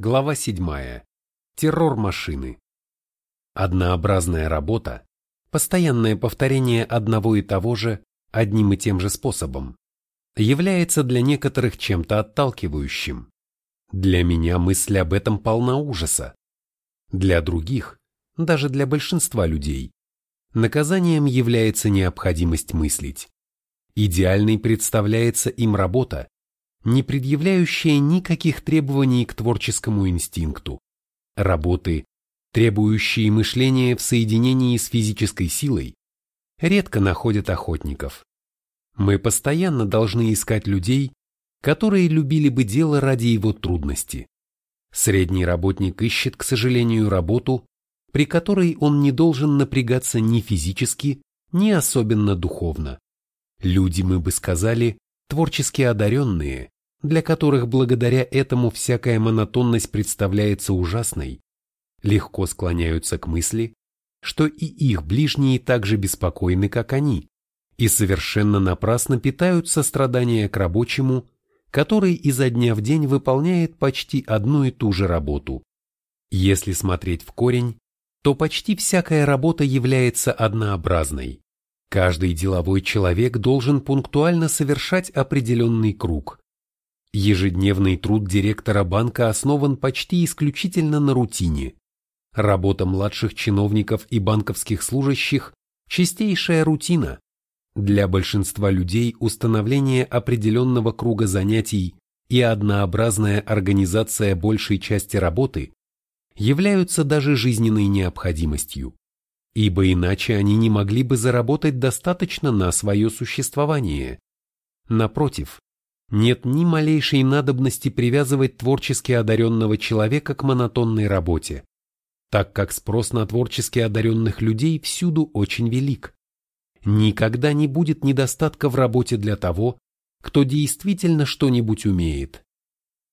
Глава 7. Террор машины. Однообразная работа, постоянное повторение одного и того же одним и тем же способом, является для некоторых чем-то отталкивающим. Для меня мысль об этом полна ужаса. Для других, даже для большинства людей, наказанием является необходимость мыслить. Идеальной представляется им работа, не предъявляющая никаких требований к творческому инстинкту. Работы, требующие мышления в соединении с физической силой, редко находят охотников. Мы постоянно должны искать людей, которые любили бы дело ради его трудности. Средний работник ищет, к сожалению, работу, при которой он не должен напрягаться ни физически, ни особенно духовно. Люди, мы бы сказали, творчески одаренные, для которых благодаря этому всякая монотонность представляется ужасной, легко склоняются к мысли, что и их ближние так же беспокойны, как они, и совершенно напрасно питают сострадание к рабочему, который изо дня в день выполняет почти одну и ту же работу. Если смотреть в корень, то почти всякая работа является однообразной. Каждый деловой человек должен пунктуально совершать определенный круг. Ежедневный труд директора банка основан почти исключительно на рутине. Работа младших чиновников и банковских служащих – чистейшая рутина. Для большинства людей установление определенного круга занятий и однообразная организация большей части работы являются даже жизненной необходимостью ибо иначе они не могли бы заработать достаточно на свое существование. Напротив, нет ни малейшей надобности привязывать творчески одаренного человека к монотонной работе, так как спрос на творчески одаренных людей всюду очень велик. Никогда не будет недостатка в работе для того, кто действительно что-нибудь умеет.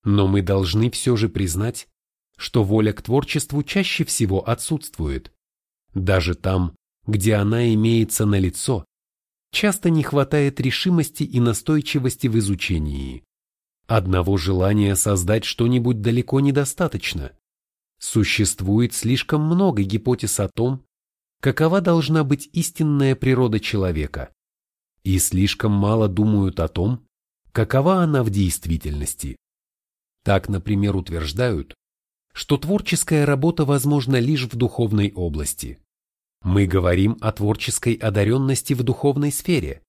Но мы должны все же признать, что воля к творчеству чаще всего отсутствует. Даже там, где она имеется на лицо, часто не хватает решимости и настойчивости в изучении. Одного желания создать что-нибудь далеко недостаточно. Существует слишком много гипотез о том, какова должна быть истинная природа человека, и слишком мало думают о том, какова она в действительности. Так, например, утверждают, что творческая работа возможна лишь в духовной области. Мы говорим о творческой одаренности в духовной сфере,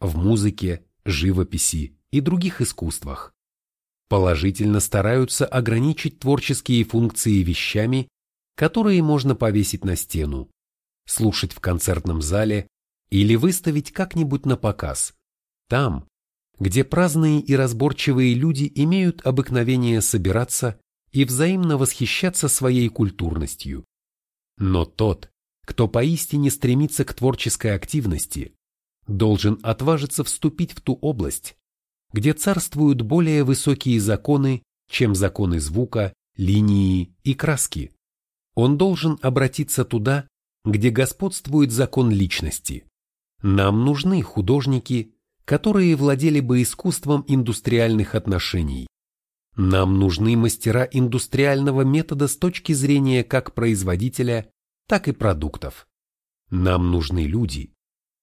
в музыке, живописи и других искусствах. Положительно стараются ограничить творческие функции вещами, которые можно повесить на стену, слушать в концертном зале или выставить как-нибудь на показ, там, где праздные и разборчивые люди имеют обыкновение собираться и взаимно восхищаться своей культурностью. Но тот, кто поистине стремится к творческой активности, должен отважиться вступить в ту область, где царствуют более высокие законы, чем законы звука, линии и краски. Он должен обратиться туда, где господствует закон личности. Нам нужны художники, которые владели бы искусством индустриальных отношений. Нам нужны мастера индустриального метода с точки зрения как производителя, так и продуктов. Нам нужны люди,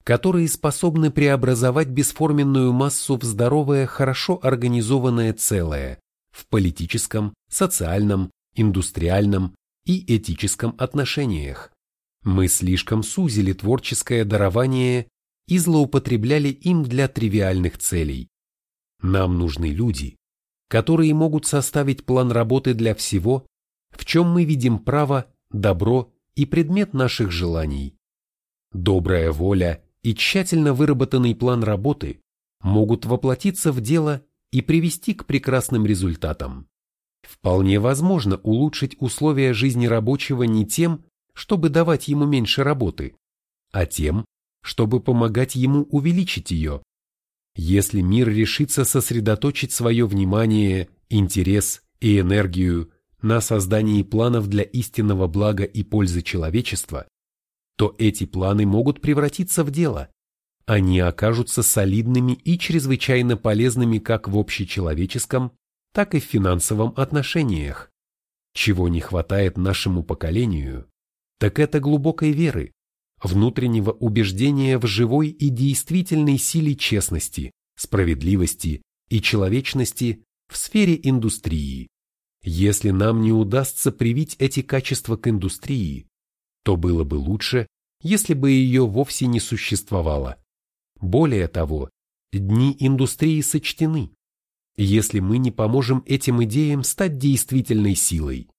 которые способны преобразовать бесформенную массу в здоровое, хорошо организованное целое в политическом, социальном, индустриальном и этическом отношениях. Мы слишком сузили творческое дарование и злоупотребляли им для тривиальных целей. Нам нужны люди, которые могут составить план работы для всего, в чем мы видим право, добро и предмет наших желаний. Добрая воля и тщательно выработанный план работы могут воплотиться в дело и привести к прекрасным результатам. Вполне возможно улучшить условия жизни рабочего не тем, чтобы давать ему меньше работы, а тем, чтобы помогать ему увеличить ее. Если мир решится сосредоточить свое внимание, интерес и энергию на создании планов для истинного блага и пользы человечества, то эти планы могут превратиться в дело. Они окажутся солидными и чрезвычайно полезными как в общечеловеческом, так и в финансовом отношениях. Чего не хватает нашему поколению, так это глубокой веры, внутреннего убеждения в живой и действительной силе честности, справедливости и человечности в сфере индустрии. Если нам не удастся привить эти качества к индустрии, то было бы лучше, если бы ее вовсе не существовало. Более того, дни индустрии сочтены, если мы не поможем этим идеям стать действительной силой.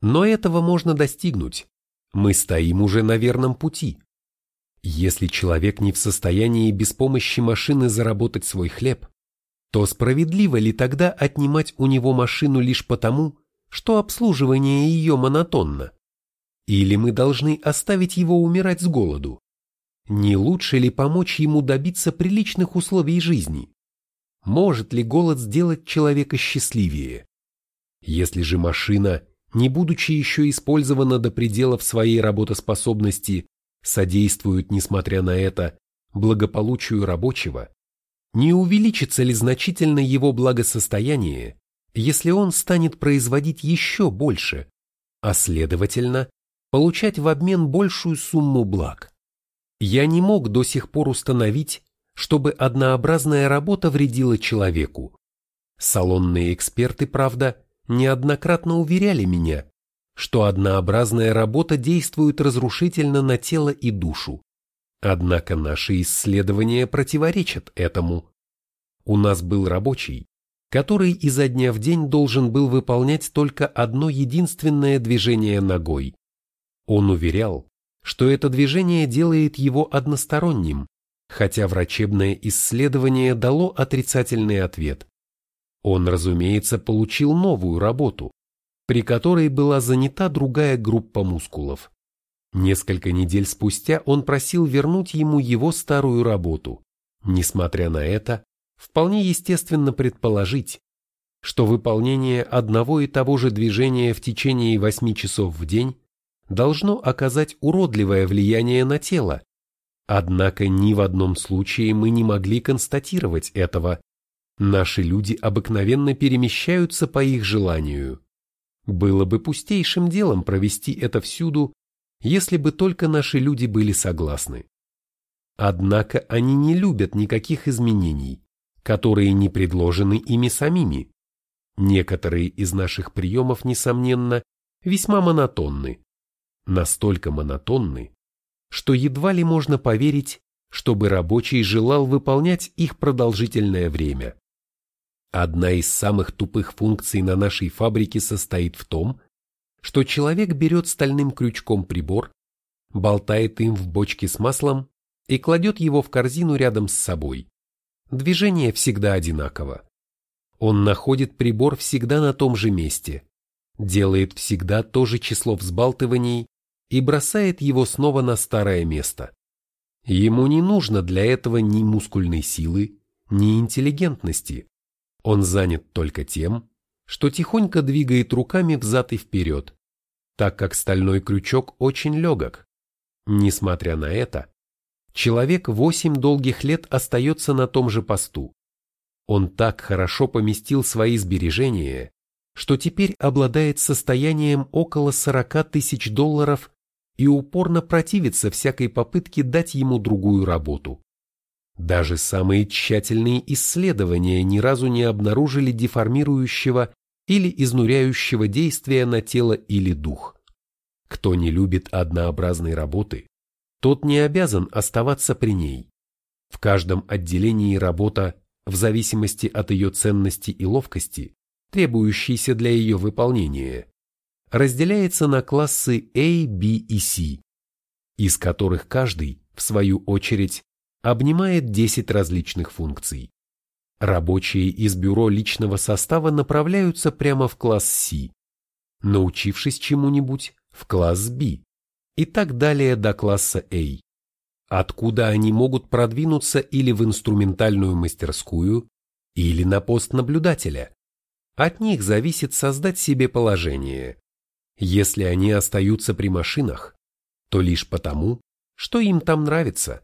Но этого можно достигнуть. Мы стоим уже на верном пути. Если человек не в состоянии без помощи машины заработать свой хлеб, то справедливо ли тогда отнимать у него машину лишь потому, что обслуживание ее монотонно? Или мы должны оставить его умирать с голоду? Не лучше ли помочь ему добиться приличных условий жизни? Может ли голод сделать человека счастливее? Если же машина, не будучи еще использована до пределов своей работоспособности, содействует, несмотря на это, благополучию рабочего, не увеличится ли значительно его благосостояние, если он станет производить еще больше, а следовательно, получать в обмен большую сумму благ? Я не мог до сих пор установить, чтобы однообразная работа вредила человеку. Салонные эксперты, правда, неоднократно уверяли меня, что однообразная работа действует разрушительно на тело и душу. Однако наши исследования противоречат этому. У нас был рабочий, который изо дня в день должен был выполнять только одно единственное движение ногой. Он уверял, что это движение делает его односторонним, хотя врачебное исследование дало отрицательный ответ. Он, разумеется, получил новую работу, при которой была занята другая группа мускулов. Несколько недель спустя он просил вернуть ему его старую работу. Несмотря на это, вполне естественно предположить, что выполнение одного и того же движения в течение 8 часов в день должно оказать уродливое влияние на тело, Однако ни в одном случае мы не могли констатировать этого. Наши люди обыкновенно перемещаются по их желанию. Было бы пустейшим делом провести это всюду, если бы только наши люди были согласны. Однако они не любят никаких изменений, которые не предложены ими самими. Некоторые из наших приемов, несомненно, весьма монотонны. Настолько монотонны, что едва ли можно поверить, чтобы рабочий желал выполнять их продолжительное время. Одна из самых тупых функций на нашей фабрике состоит в том, что человек берет стальным крючком прибор, болтает им в бочке с маслом и кладет его в корзину рядом с собой. Движение всегда одинаково. Он находит прибор всегда на том же месте, делает всегда то же число взбалтываний и бросает его снова на старое место. Ему не нужно для этого ни мускульной силы, ни интеллигентности. Он занят только тем, что тихонько двигает руками взад и вперед, так как стальной крючок очень легок. Несмотря на это, человек восемь долгих лет остается на том же посту. Он так хорошо поместил свои сбережения, что теперь обладает состоянием около 40 тысяч долларов и упорно противится всякой попытке дать ему другую работу. Даже самые тщательные исследования ни разу не обнаружили деформирующего или изнуряющего действия на тело или дух. Кто не любит однообразной работы, тот не обязан оставаться при ней. В каждом отделении работа, в зависимости от ее ценности и ловкости, требующейся для ее выполнения, разделяется на классы A, B и C, из которых каждый, в свою очередь, обнимает 10 различных функций. Рабочие из бюро личного состава направляются прямо в класс C, научившись чему-нибудь в класс B и так далее до класса A, откуда они могут продвинуться или в инструментальную мастерскую, или на пост наблюдателя. От них зависит создать себе положение, если они остаются при машинах, то лишь потому, что им там нравится.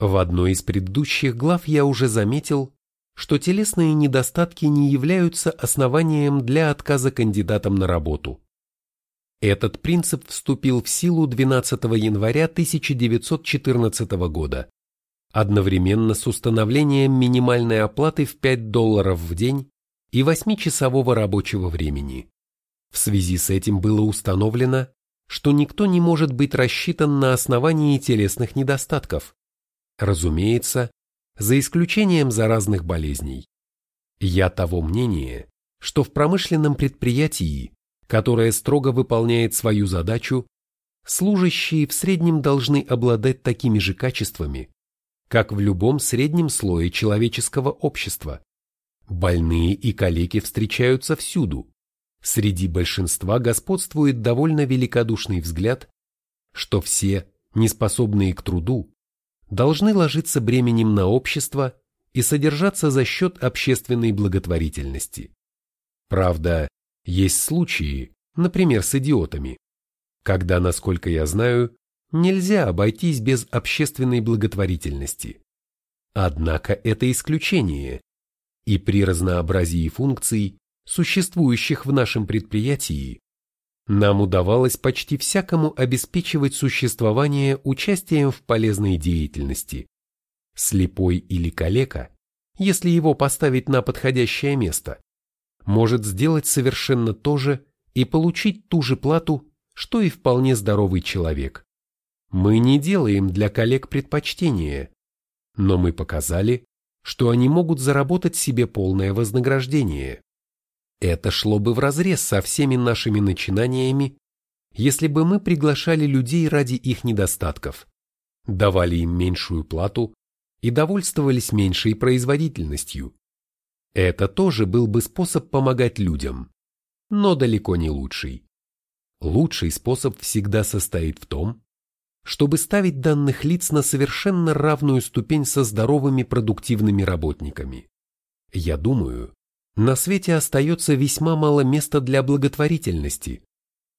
В одной из предыдущих глав я уже заметил, что телесные недостатки не являются основанием для отказа кандидатам на работу. Этот принцип вступил в силу 12 января 1914 года, одновременно с установлением минимальной оплаты в 5 долларов в день и 8-часового рабочего времени. В связи с этим было установлено, что никто не может быть рассчитан на основании телесных недостатков. Разумеется, за исключением заразных болезней. Я того мнения, что в промышленном предприятии которая строго выполняет свою задачу, служащие в среднем должны обладать такими же качествами, как в любом среднем слое человеческого общества. Больные и калеки встречаются всюду. Среди большинства господствует довольно великодушный взгляд, что все, неспособные к труду, должны ложиться бременем на общество и содержаться за счет общественной благотворительности. Правда, есть случаи, например, с идиотами, когда, насколько я знаю, нельзя обойтись без общественной благотворительности. Однако это исключение, и при разнообразии функций, существующих в нашем предприятии, нам удавалось почти всякому обеспечивать существование участием в полезной деятельности. Слепой или калека, если его поставить на подходящее место, может сделать совершенно то же и получить ту же плату, что и вполне здоровый человек. Мы не делаем для коллег предпочтения, но мы показали, что они могут заработать себе полное вознаграждение. Это шло бы вразрез со всеми нашими начинаниями, если бы мы приглашали людей ради их недостатков, давали им меньшую плату и довольствовались меньшей производительностью. Это тоже был бы способ помогать людям, но далеко не лучший. Лучший способ всегда состоит в том, чтобы ставить данных лиц на совершенно равную ступень со здоровыми продуктивными работниками. Я думаю, на свете остается весьма мало места для благотворительности,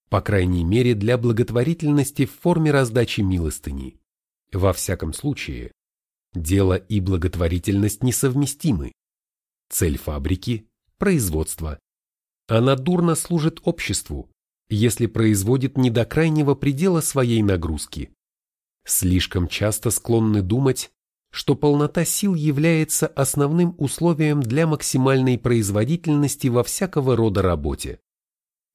по крайней мере для благотворительности в форме раздачи милостыни. Во всяком случае, дело и благотворительность несовместимы. Цель фабрики – производство. Она дурно служит обществу, если производит не до крайнего предела своей нагрузки. Слишком часто склонны думать, что полнота сил является основным условием для максимальной производительности во всякого рода работе.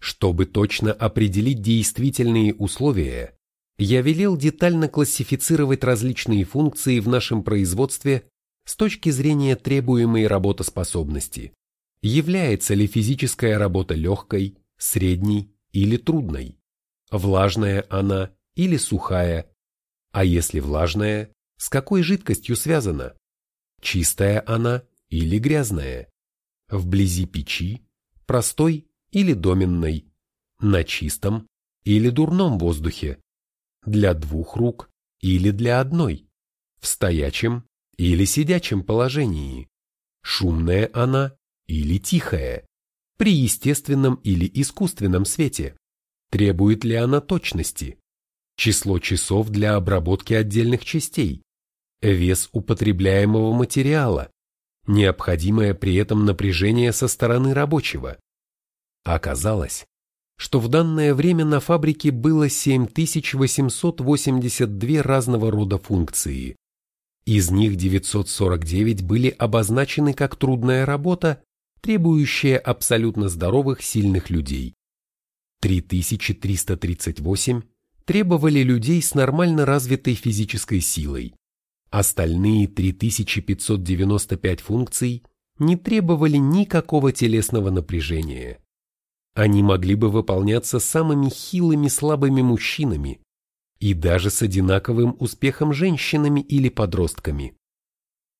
Чтобы точно определить действительные условия, я велел детально классифицировать различные функции в нашем производстве с точки зрения требуемой работоспособности. Является ли физическая работа легкой, средней или трудной? Влажная она или сухая? А если влажная, с какой жидкостью связана? Чистая она или грязная? Вблизи печи, простой или доменной? На чистом или дурном воздухе? Для двух рук или для одной? В стоячем или сидячем положении, шумная она или тихая, при естественном или искусственном свете, требует ли она точности, число часов для обработки отдельных частей, вес употребляемого материала, необходимое при этом напряжение со стороны рабочего. Оказалось, что в данное время на фабрике было 7882 разного рода функции, из них 949 были обозначены как трудная работа, требующая абсолютно здоровых, сильных людей. 3338 требовали людей с нормально развитой физической силой. Остальные 3595 функций не требовали никакого телесного напряжения. Они могли бы выполняться самыми хилыми слабыми мужчинами, и даже с одинаковым успехом женщинами или подростками.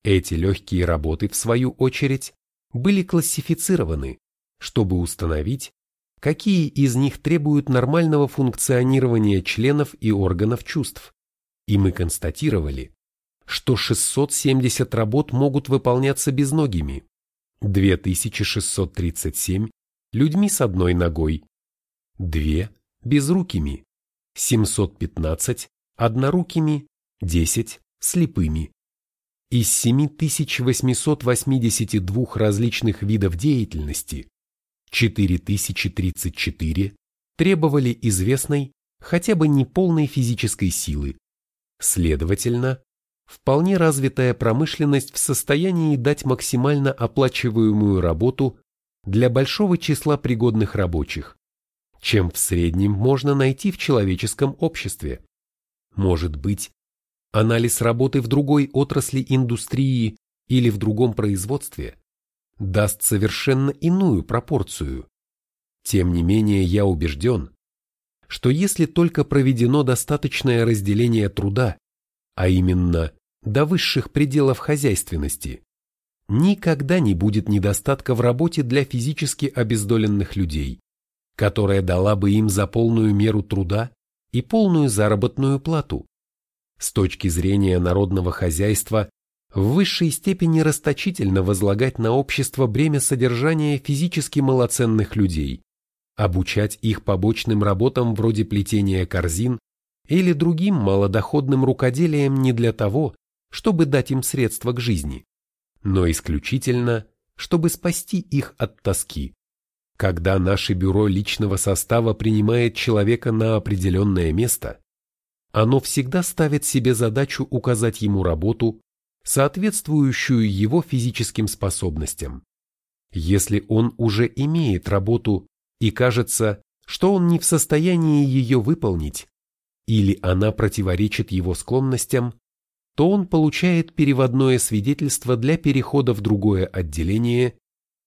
Эти легкие работы, в свою очередь, были классифицированы, чтобы установить, какие из них требуют нормального функционирования членов и органов чувств. И мы констатировали, что 670 работ могут выполняться безногими, 2637 людьми с одной ногой, 2 безрукими, 715 однорукими, 10 слепыми. Из 7882 различных видов деятельности 4034 требовали известной, хотя бы неполной физической силы. Следовательно, вполне развитая промышленность в состоянии дать максимально оплачиваемую работу для большого числа пригодных рабочих, чем в среднем можно найти в человеческом обществе. Может быть, анализ работы в другой отрасли индустрии или в другом производстве даст совершенно иную пропорцию. Тем не менее, я убежден, что если только проведено достаточное разделение труда, а именно до высших пределов хозяйственности, никогда не будет недостатка в работе для физически обездоленных людей, которая дала бы им за полную меру труда и полную заработную плату. С точки зрения народного хозяйства, в высшей степени расточительно возлагать на общество бремя содержания физически малоценных людей, обучать их побочным работам вроде плетения корзин или другим малодоходным рукоделиям не для того, чтобы дать им средства к жизни, но исключительно, чтобы спасти их от тоски. Когда наше бюро личного состава принимает человека на определенное место, оно всегда ставит себе задачу указать ему работу, соответствующую его физическим способностям. Если он уже имеет работу и кажется, что он не в состоянии ее выполнить, или она противоречит его склонностям, то он получает переводное свидетельство для перехода в другое отделение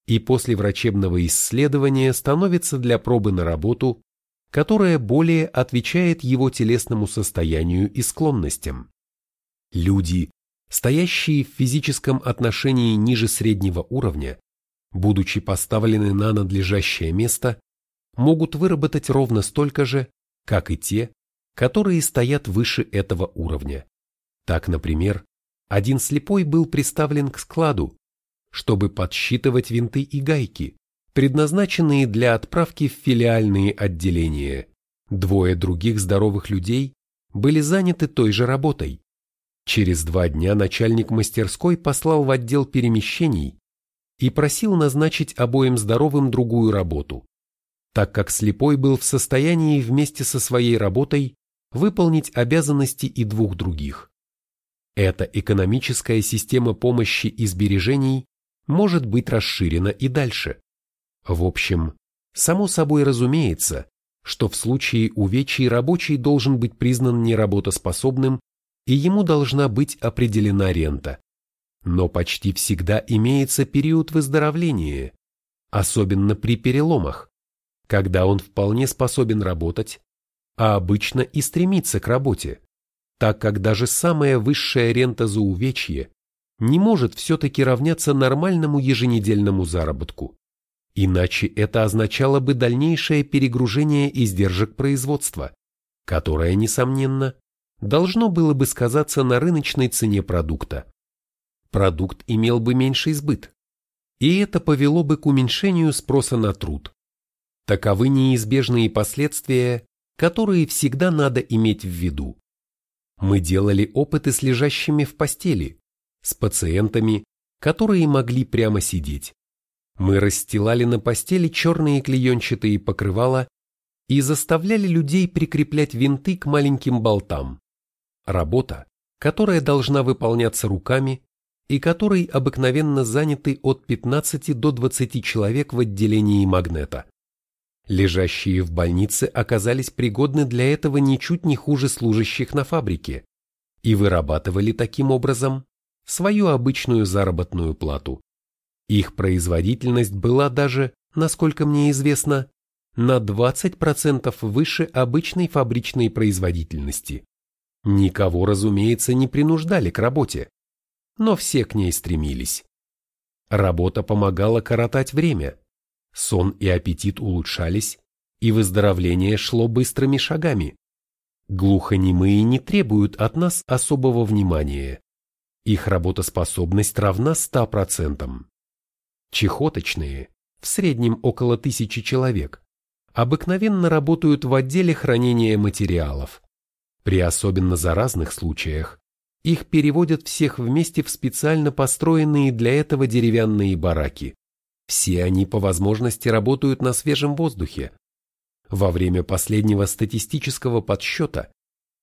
и после врачебного исследования становится для пробы на работу, которая более отвечает его телесному состоянию и склонностям. Люди, стоящие в физическом отношении ниже среднего уровня, будучи поставлены на надлежащее место, могут выработать ровно столько же, как и те, которые стоят выше этого уровня. Так, например, один слепой был приставлен к складу, чтобы подсчитывать винты и гайки, предназначенные для отправки в филиальные отделения. Двое других здоровых людей были заняты той же работой. Через два дня начальник мастерской послал в отдел перемещений и просил назначить обоим здоровым другую работу, так как слепой был в состоянии вместе со своей работой выполнить обязанности и двух других. Эта экономическая система помощи и сбережений может быть расширена и дальше. В общем, само собой разумеется, что в случае увечий рабочий должен быть признан неработоспособным и ему должна быть определена рента. Но почти всегда имеется период выздоровления, особенно при переломах, когда он вполне способен работать, а обычно и стремится к работе так как даже самая высшая рента за увечье не может все-таки равняться нормальному еженедельному заработку. Иначе это означало бы дальнейшее перегружение издержек производства, которое, несомненно, должно было бы сказаться на рыночной цене продукта. Продукт имел бы меньший сбыт, и это повело бы к уменьшению спроса на труд. Таковы неизбежные последствия, которые всегда надо иметь в виду. Мы делали опыты с лежащими в постели, с пациентами, которые могли прямо сидеть. Мы расстилали на постели черные клеенчатые покрывала и заставляли людей прикреплять винты к маленьким болтам. Работа, которая должна выполняться руками и которой обыкновенно заняты от 15 до 20 человек в отделении магнета. Лежащие в больнице оказались пригодны для этого ничуть не хуже служащих на фабрике и вырабатывали таким образом свою обычную заработную плату. Их производительность была даже, насколько мне известно, на 20% выше обычной фабричной производительности. Никого, разумеется, не принуждали к работе, но все к ней стремились. Работа помогала коротать время, сон и аппетит улучшались, и выздоровление шло быстрыми шагами. Глухонемые не требуют от нас особого внимания. Их работоспособность равна 100%. Чехоточные, в среднем около тысячи человек, обыкновенно работают в отделе хранения материалов. При особенно заразных случаях их переводят всех вместе в специально построенные для этого деревянные бараки. Все они по возможности работают на свежем воздухе. Во время последнего статистического подсчета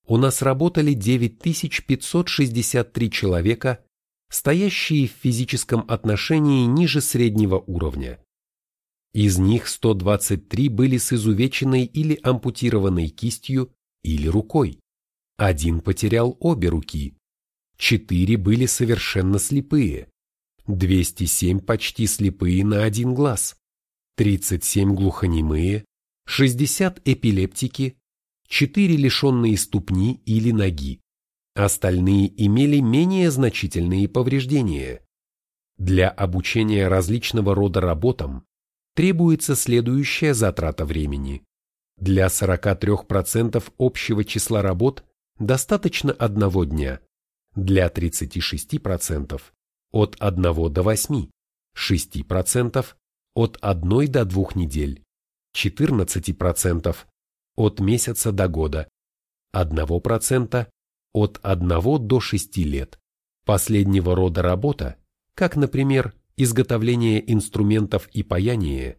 у нас работали 9563 человека, стоящие в физическом отношении ниже среднего уровня. Из них 123 были с изувеченной или ампутированной кистью или рукой. Один потерял обе руки. Четыре были совершенно слепые. 207 почти слепые на один глаз. 37 глухонемые, 60 эпилептики, 4 лишенные ступни или ноги. Остальные имели менее значительные повреждения. Для обучения различного рода работам требуется следующая затрата времени. Для 43% общего числа работ достаточно одного дня, для 36% от 1 до 8, 6% от 1 до 2 недель, 14% от месяца до года, 1% от 1 до 6 лет. Последнего рода работа, как, например, изготовление инструментов и паяние,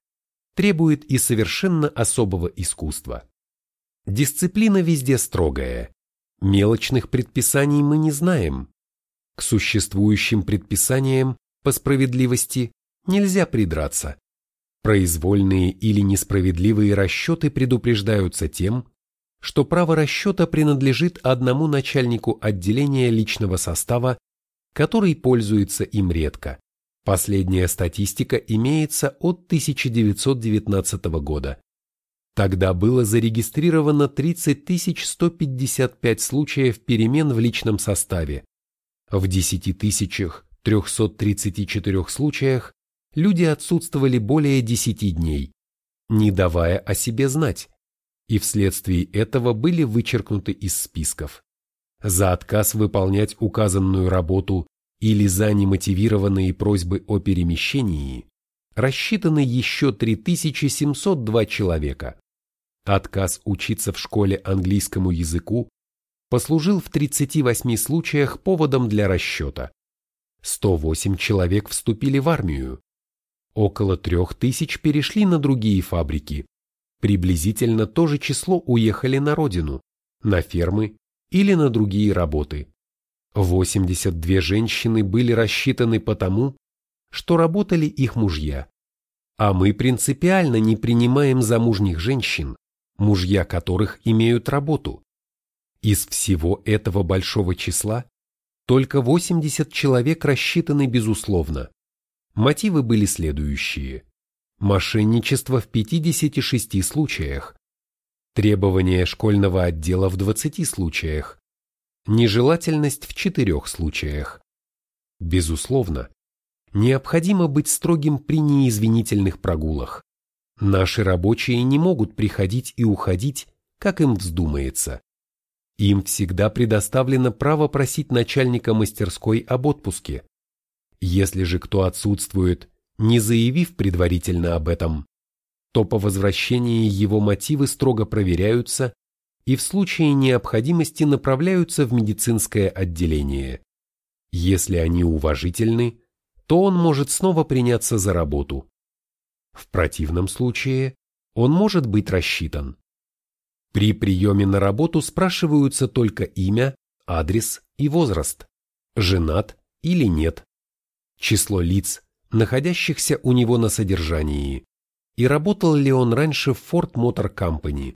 требует и совершенно особого искусства. Дисциплина везде строгая. Мелочных предписаний мы не знаем. К существующим предписаниям, по справедливости, нельзя придраться. Произвольные или несправедливые расчеты предупреждаются тем, что право расчета принадлежит одному начальнику отделения личного состава, который пользуется им редко. Последняя статистика имеется от 1919 года. Тогда было зарегистрировано 30 155 случаев перемен в личном составе. В 10 334 случаях люди отсутствовали более 10 дней, не давая о себе знать, и вследствие этого были вычеркнуты из списков. За отказ выполнять указанную работу или за немотивированные просьбы о перемещении рассчитаны еще 3702 человека. Отказ учиться в школе английскому языку послужил в 38 случаях поводом для расчета. 108 человек вступили в армию. Около 3000 перешли на другие фабрики. Приблизительно то же число уехали на родину, на фермы или на другие работы. 82 женщины были рассчитаны потому, что работали их мужья. А мы принципиально не принимаем замужних женщин, мужья которых имеют работу. Из всего этого большого числа только 80 человек рассчитаны безусловно. Мотивы были следующие. Мошенничество в 56 случаях, требования школьного отдела в 20 случаях, Нежелательность в четырех случаях. Безусловно, необходимо быть строгим при неизвинительных прогулах. Наши рабочие не могут приходить и уходить, как им вздумается. Им всегда предоставлено право просить начальника мастерской об отпуске. Если же кто отсутствует, не заявив предварительно об этом, то по возвращении его мотивы строго проверяются и в случае необходимости направляются в медицинское отделение. Если они уважительны, то он может снова приняться за работу. В противном случае он может быть рассчитан. При приеме на работу спрашиваются только имя, адрес и возраст, женат или нет, число лиц, находящихся у него на содержании, и работал ли он раньше в Ford Motor Company.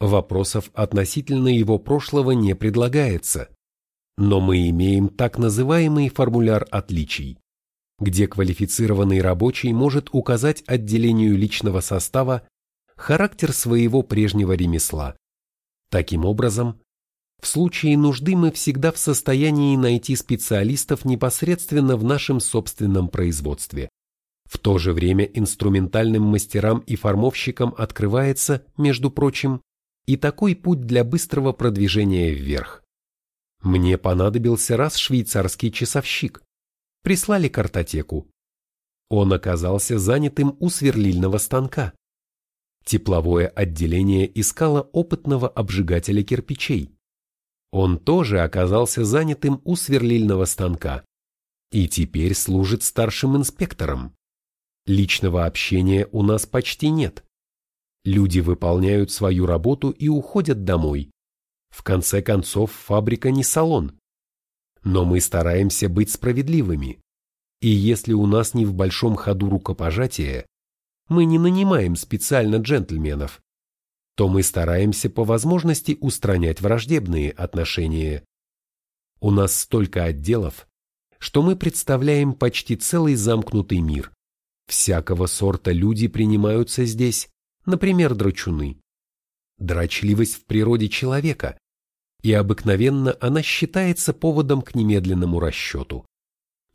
Вопросов относительно его прошлого не предлагается. Но мы имеем так называемый формуляр отличий, где квалифицированный рабочий может указать отделению личного состава характер своего прежнего ремесла. Таким образом, в случае нужды мы всегда в состоянии найти специалистов непосредственно в нашем собственном производстве. В то же время инструментальным мастерам и формовщикам открывается, между прочим, и такой путь для быстрого продвижения вверх. Мне понадобился раз швейцарский часовщик. Прислали картотеку. Он оказался занятым у сверлильного станка. Тепловое отделение искало опытного обжигателя кирпичей. Он тоже оказался занятым у сверлильного станка и теперь служит старшим инспектором. Личного общения у нас почти нет. Люди выполняют свою работу и уходят домой. В конце концов, фабрика не салон. Но мы стараемся быть справедливыми. И если у нас не в большом ходу рукопожатие, мы не нанимаем специально джентльменов, то мы стараемся по возможности устранять враждебные отношения. У нас столько отделов, что мы представляем почти целый замкнутый мир. Всякого сорта люди принимаются здесь, например, драчуны. Драчливость в природе человека, и обыкновенно она считается поводом к немедленному расчету.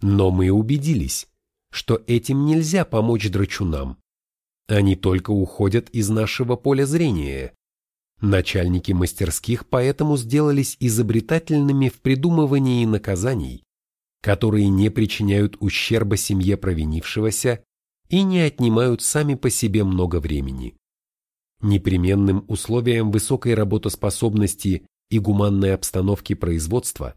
Но мы убедились, что этим нельзя помочь драчунам. Они только уходят из нашего поля зрения. Начальники мастерских поэтому сделались изобретательными в придумывании наказаний, которые не причиняют ущерба семье провинившегося и не отнимают сами по себе много времени. Непременным условием высокой работоспособности и гуманной обстановки производства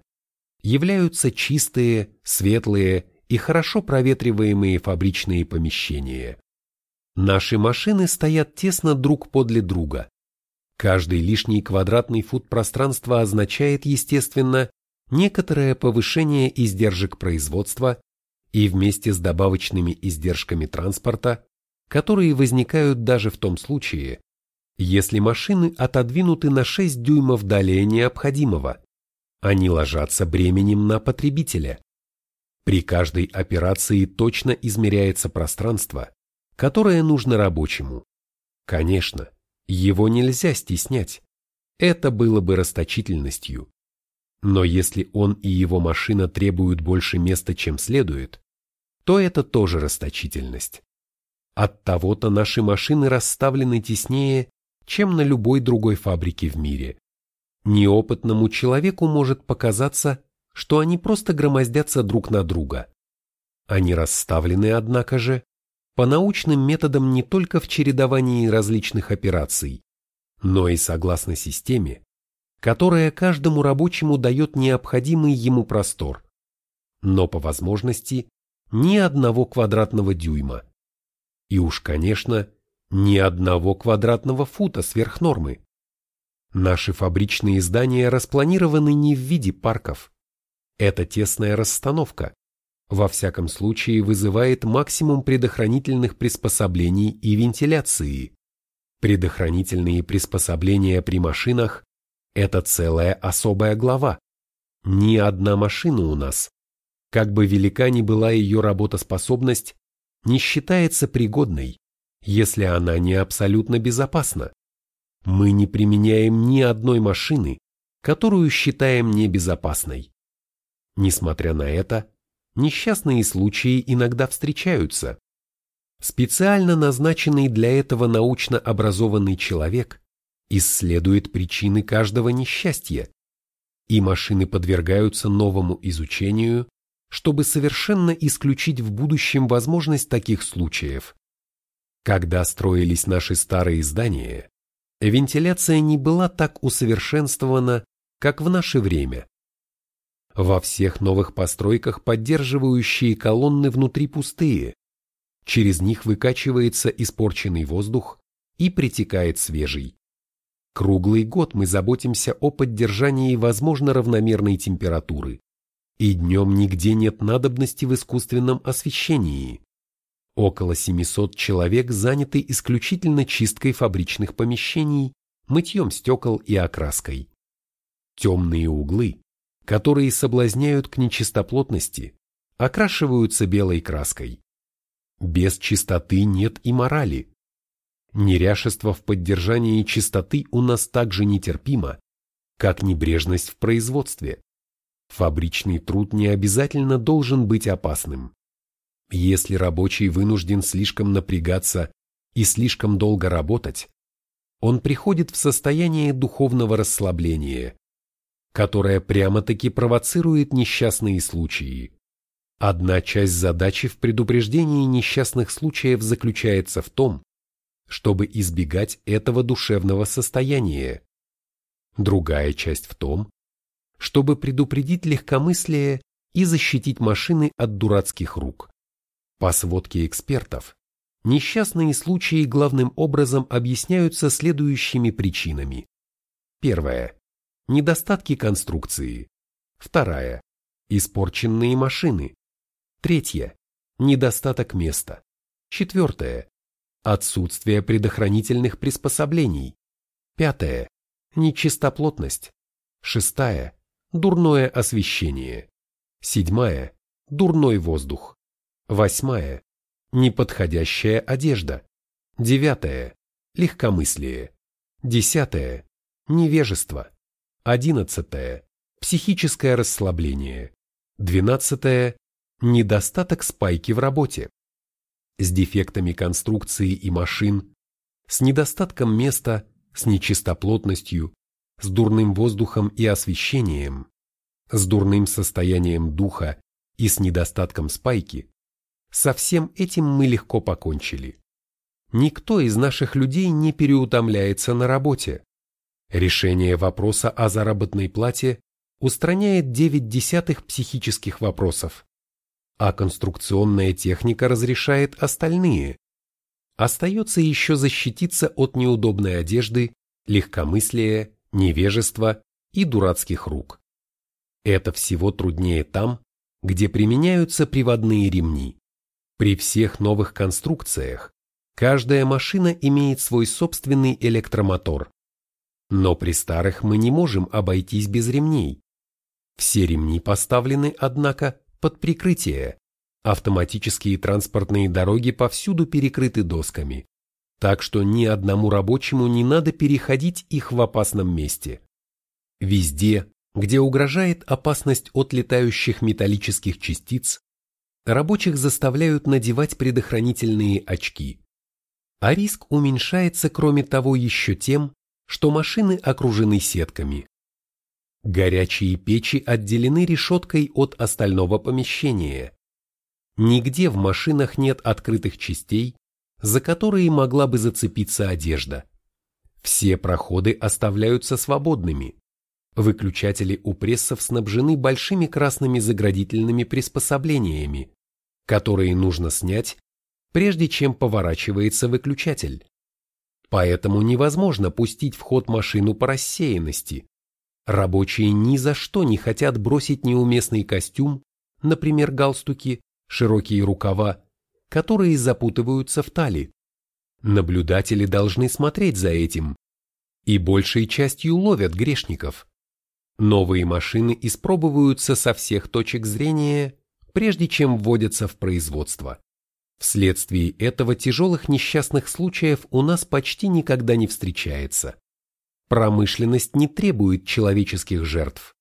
являются чистые, светлые и хорошо проветриваемые фабричные помещения. Наши машины стоят тесно друг подле друга. Каждый лишний квадратный фут пространства означает, естественно, некоторое повышение издержек производства и вместе с добавочными издержками транспорта, которые возникают даже в том случае, если машины отодвинуты на 6 дюймов далее необходимого. Они ложатся бременем на потребителя. При каждой операции точно измеряется пространство, которое нужно рабочему. Конечно, его нельзя стеснять. Это было бы расточительностью. Но если он и его машина требуют больше места, чем следует, то это тоже расточительность. От того-то наши машины расставлены теснее, чем на любой другой фабрике в мире. Неопытному человеку может показаться, что они просто громоздятся друг на друга. Они расставлены, однако же, по научным методам не только в чередовании различных операций, но и согласно системе, которая каждому рабочему дает необходимый ему простор, но по возможности ни одного квадратного дюйма. И уж, конечно, ни одного квадратного фута сверх нормы. Наши фабричные здания распланированы не в виде парков. Это тесная расстановка. Во всяком случае вызывает максимум предохранительных приспособлений и вентиляции. Предохранительные приспособления при машинах – это целая особая глава. Ни одна машина у нас, как бы велика ни была ее работоспособность, не считается пригодной, если она не абсолютно безопасна. Мы не применяем ни одной машины, которую считаем небезопасной. Несмотря на это, несчастные случаи иногда встречаются. Специально назначенный для этого научно образованный человек исследует причины каждого несчастья, и машины подвергаются новому изучению, чтобы совершенно исключить в будущем возможность таких случаев. Когда строились наши старые здания, вентиляция не была так усовершенствована, как в наше время. Во всех новых постройках поддерживающие колонны внутри пустые, через них выкачивается испорченный воздух и притекает свежий. Круглый год мы заботимся о поддержании возможно равномерной температуры, и днем нигде нет надобности в искусственном освещении. Около 700 человек заняты исключительно чисткой фабричных помещений, мытьем стекол и окраской. Темные углы, которые соблазняют к нечистоплотности, окрашиваются белой краской. Без чистоты нет и морали. Неряшество в поддержании чистоты у нас так же нетерпимо, как небрежность в производстве. Фабричный труд не обязательно должен быть опасным. Если рабочий вынужден слишком напрягаться и слишком долго работать, он приходит в состояние духовного расслабления, которое прямо-таки провоцирует несчастные случаи. Одна часть задачи в предупреждении несчастных случаев заключается в том, чтобы избегать этого душевного состояния. Другая часть в том, чтобы предупредить легкомыслие и защитить машины от дурацких рук. По сводке экспертов, несчастные случаи главным образом объясняются следующими причинами. Первое. Недостатки конструкции. Вторая. Испорченные машины. Третье. Недостаток места. Четвертое. Отсутствие предохранительных приспособлений. Пятое. Нечистоплотность. Шестая. Дурное освещение. Седьмая. Дурной воздух. Восьмая. Неподходящая одежда. Девятое. Легкомыслие. Десятое. Невежество. Одиннадцатое. Психическое расслабление. Двенадцатое. Недостаток спайки в работе. С дефектами конструкции и машин, с недостатком места, с нечистоплотностью, с дурным воздухом и освещением, с дурным состоянием духа и с недостатком спайки, со всем этим мы легко покончили. Никто из наших людей не переутомляется на работе. Решение вопроса о заработной плате устраняет 9 десятых психических вопросов, а конструкционная техника разрешает остальные. Остается еще защититься от неудобной одежды, легкомыслия, невежества и дурацких рук. Это всего труднее там, где применяются приводные ремни. При всех новых конструкциях каждая машина имеет свой собственный электромотор. Но при старых мы не можем обойтись без ремней. Все ремни поставлены, однако, под прикрытие. Автоматические транспортные дороги повсюду перекрыты досками, так что ни одному рабочему не надо переходить их в опасном месте. Везде, где угрожает опасность от летающих металлических частиц, рабочих заставляют надевать предохранительные очки. А риск уменьшается, кроме того, еще тем, что машины окружены сетками. Горячие печи отделены решеткой от остального помещения. Нигде в машинах нет открытых частей, за которые могла бы зацепиться одежда. Все проходы оставляются свободными. Выключатели у прессов снабжены большими красными заградительными приспособлениями, которые нужно снять, прежде чем поворачивается выключатель. Поэтому невозможно пустить в ход машину по рассеянности. Рабочие ни за что не хотят бросить неуместный костюм, например, галстуки, широкие рукава, которые запутываются в тали. Наблюдатели должны смотреть за этим и большей частью ловят грешников. Новые машины испробуются со всех точек зрения, прежде чем вводятся в производство. Вследствие этого тяжелых несчастных случаев у нас почти никогда не встречается. Промышленность не требует человеческих жертв.